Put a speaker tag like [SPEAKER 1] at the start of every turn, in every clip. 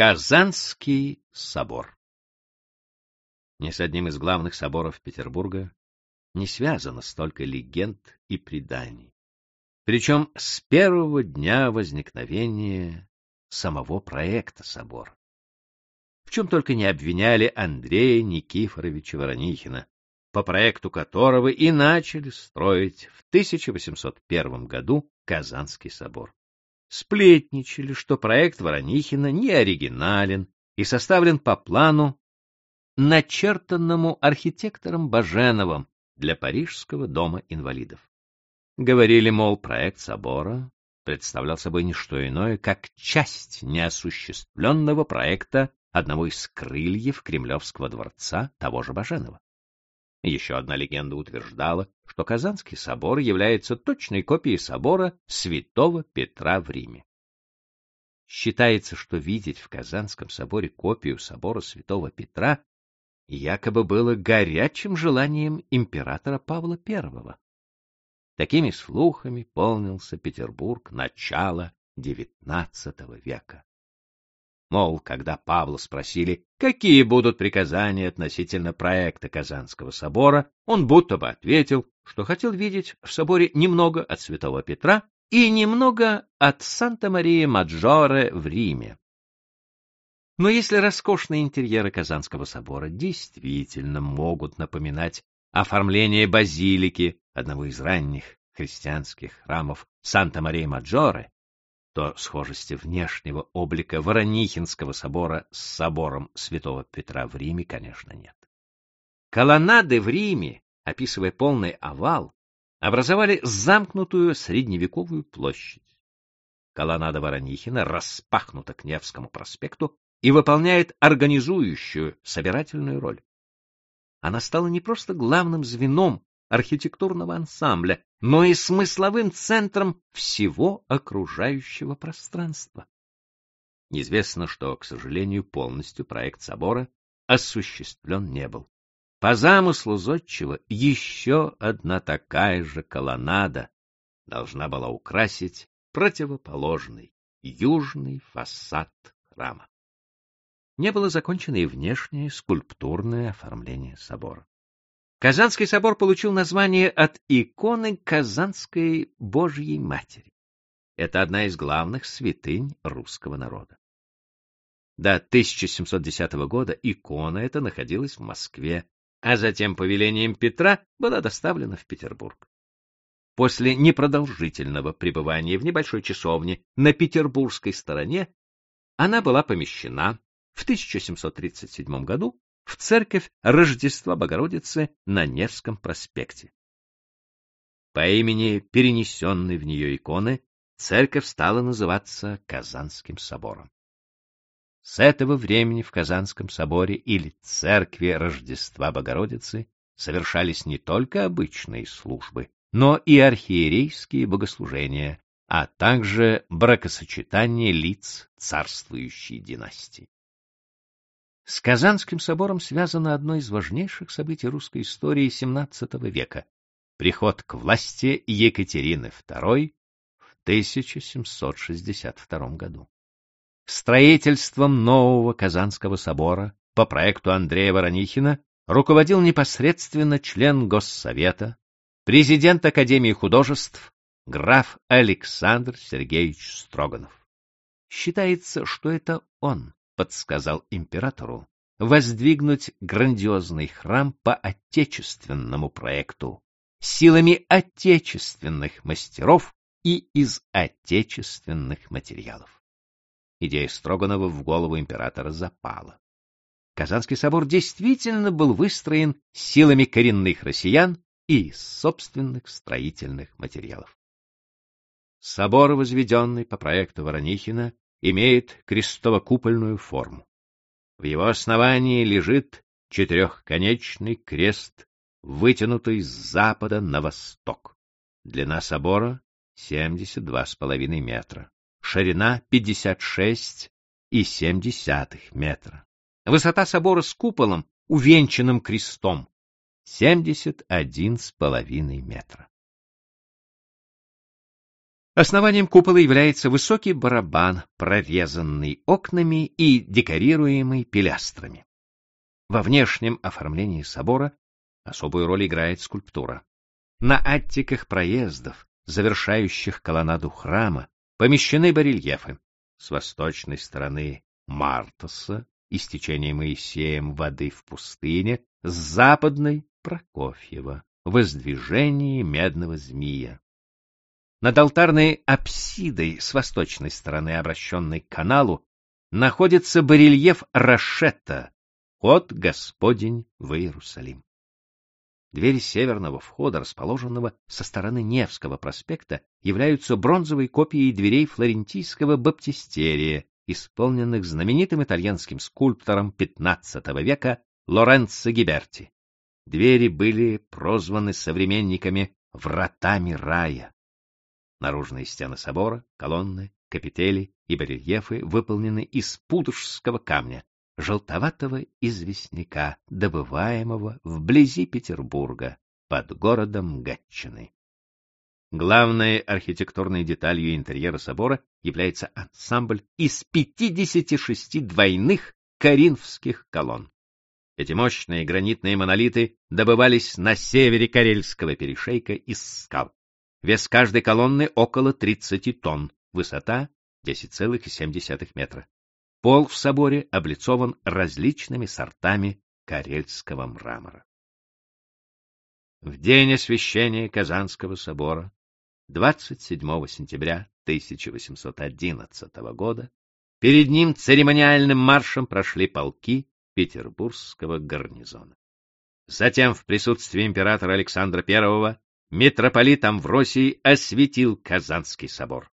[SPEAKER 1] Казанский собор Ни с одним из главных соборов Петербурга не связано столько легенд и преданий. Причем с первого дня возникновения самого проекта собора. В чем только не обвиняли Андрея Никифоровича Воронихина, по проекту которого и начали строить в 1801 году Казанский собор. Сплетничали, что проект Воронихина не оригинален и составлен по плану, начертанному архитектором Баженовым для Парижского дома инвалидов. Говорили, мол, проект собора представлял собой не что иное, как часть неосуществленного проекта одного из крыльев Кремлевского дворца того же Баженова. Еще одна легенда утверждала, что Казанский собор является точной копией собора святого Петра в Риме. Считается, что видеть в Казанском соборе копию собора святого Петра якобы было горячим желанием императора Павла I. Такими слухами полнился Петербург начала XIX века. Мол, когда Павла спросили, какие будут приказания относительно проекта Казанского собора, он будто бы ответил, что хотел видеть в соборе немного от Святого Петра и немного от Санта-Марии-Маджоре в Риме. Но если роскошные интерьеры Казанского собора действительно могут напоминать оформление базилики, одного из ранних христианских храмов Санта-Мария-Маджоре, то схожести внешнего облика Воронихинского собора с собором Святого Петра в Риме, конечно, нет. Колоннады в Риме, описывая полный овал, образовали замкнутую средневековую площадь. Колоннада Воронихина распахнута к Невскому проспекту и выполняет организующую, собирательную роль. Она стала не просто главным звеном архитектурного ансамбля, но и смысловым центром всего окружающего пространства. Известно, что, к сожалению, полностью проект собора осуществлен не был. По замыслу Зодчего еще одна такая же колоннада должна была украсить противоположный южный фасад храма. Не было закончено и внешнее скульптурное оформление собора. Казанский собор получил название от иконы Казанской Божьей Матери. Это одна из главных святынь русского народа. До 1710 года икона эта находилась в Москве, а затем по велениям Петра была доставлена в Петербург. После непродолжительного пребывания в небольшой часовне на петербургской стороне она была помещена в 1737 году в церковь Рождества Богородицы на Невском проспекте. По имени перенесенной в нее иконы церковь стала называться Казанским собором. С этого времени в Казанском соборе или церкви Рождества Богородицы совершались не только обычные службы, но и архиерейские богослужения, а также бракосочетание лиц царствующей династии. С Казанским собором связано одно из важнейших событий русской истории XVII века — приход к власти Екатерины II в 1762 году. Строительством нового Казанского собора по проекту Андрея Воронихина руководил непосредственно член Госсовета, президент Академии художеств граф Александр Сергеевич Строганов. Считается, что это он подсказал императору воздвигнуть грандиозный храм по отечественному проекту, силами отечественных мастеров и из отечественных материалов. Идея Строганова в голову императора запала. Казанский собор действительно был выстроен силами коренных россиян и собственных строительных материалов. Собор, возведенный по проекту Воронихина, имеет крестово-купольную форму. В его основании лежит четырехконечный крест, вытянутый с запада на восток. Длина собора — 72,5 метра, ширина — 56,7 метра. Высота собора с куполом, увенчанным крестом, 71,5 метра. Основанием купола является высокий барабан, прорезанный окнами и декорируемый пилястрами. Во внешнем оформлении собора особую роль играет скульптура. На аттиках проездов, завершающих колоннаду храма, помещены барельефы. С восточной стороны Мартоса, истечение Моисеем воды в пустыне, с западной — Прокофьева, воздвижении медного змея. Над алтарной апсидой с восточной стороны, обращенной к каналу, находится барельеф Рашетта «Ход Господень в Иерусалим». Двери северного входа, расположенного со стороны Невского проспекта, являются бронзовой копией дверей флорентийского баптистерия, исполненных знаменитым итальянским скульптором XV века Лоренцо Гиберти. Двери были прозваны современниками «вратами рая». Наружные стены собора, колонны, капители и барельефы выполнены из пудожского камня, желтоватого известняка, добываемого вблизи Петербурга, под городом Гатчины. Главной архитектурной деталью интерьера собора является ансамбль из 56 двойных коринфских колонн. Эти мощные гранитные монолиты добывались на севере Карельского перешейка из скал. Вес каждой колонны около 30 тонн, высота 10,7 метра. Пол в соборе облицован различными сортами карельского мрамора. В день освящения Казанского собора, 27 сентября 1811 года, перед ним церемониальным маршем прошли полки петербургского гарнизона. Затем в присутствии императора Александра I митрополит Амвросий осветил Казанский собор.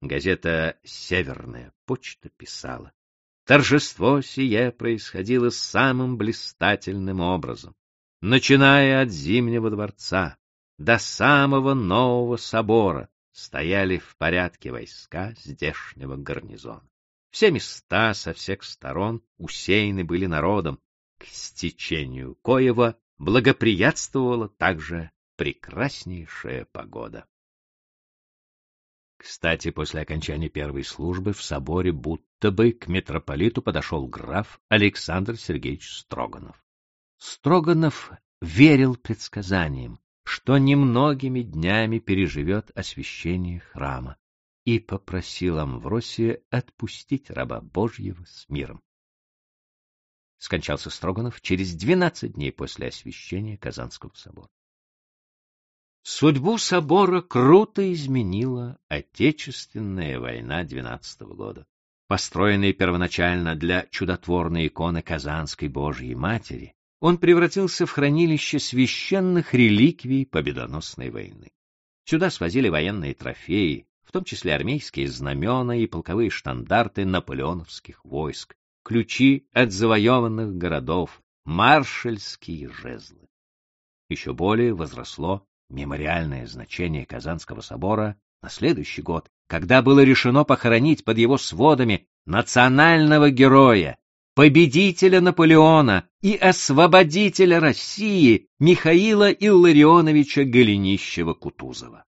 [SPEAKER 1] Газета «Северная почта» писала, торжество сие происходило самым блистательным образом, начиная от Зимнего дворца до самого нового собора стояли в порядке войска здешнего гарнизона. Все места со всех сторон усеяны были народом, к стечению коего благоприятствовала также прекраснейшая погода. Кстати, после окончания первой службы в соборе будто бы к митрополиту подошел граф Александр Сергеевич Строганов. Строганов верил предсказаниям, что немногими днями переживет освящение храма и попросил Амвросия отпустить раба Божьего с миром. Скончался Строганов через двенадцать дней после освящения Казанского собора. Судьбу собора круто изменила Отечественная война двенадцатого года. Построенный первоначально для чудотворной иконы Казанской Божьей Матери, он превратился в хранилище священных реликвий победоносной войны. Сюда свозили военные трофеи, в том числе армейские знамена и полковые штандарты наполеоновских войск, ключи от завоеванных городов, маршальские жезлы. Еще более возросло мемориальное значение Казанского собора на следующий год, когда было решено похоронить под его сводами национального героя, победителя Наполеона и освободителя России Михаила Илларионовича Голенищева-Кутузова.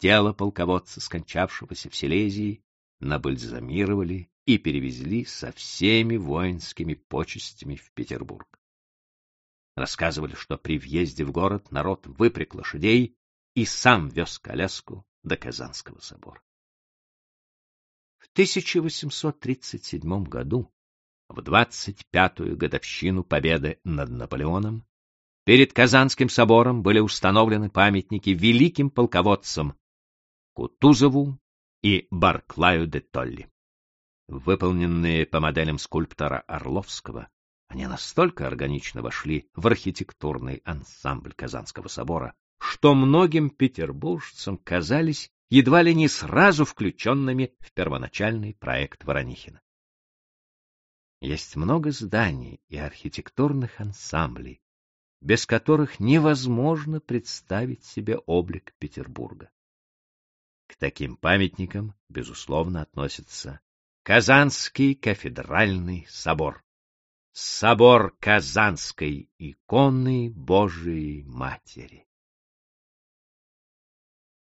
[SPEAKER 1] Тело полководца, скончавшегося в Силезии, набальзамировали и перевезли со всеми воинскими почестями в Петербург. Рассказывали, что при въезде в город народ выпряг лошадей и сам вез коляску до Казанского собора. В 1837 году, в 25-ю годовщину победы над Наполеоном, перед Казанским собором были установлены памятники великим полководцам Кутузову и Барклаю де Толли. Выполненные по моделям скульптора Орловского, они настолько органично вошли в архитектурный ансамбль Казанского собора, что многим петербуржцам казались едва ли не сразу включенными в первоначальный проект Воронихина. Есть много зданий и архитектурных ансамблей, без которых невозможно представить себе облик Петербурга. К таким памятникам, безусловно, относится Казанский кафедральный собор, собор Казанской иконы Божией Матери.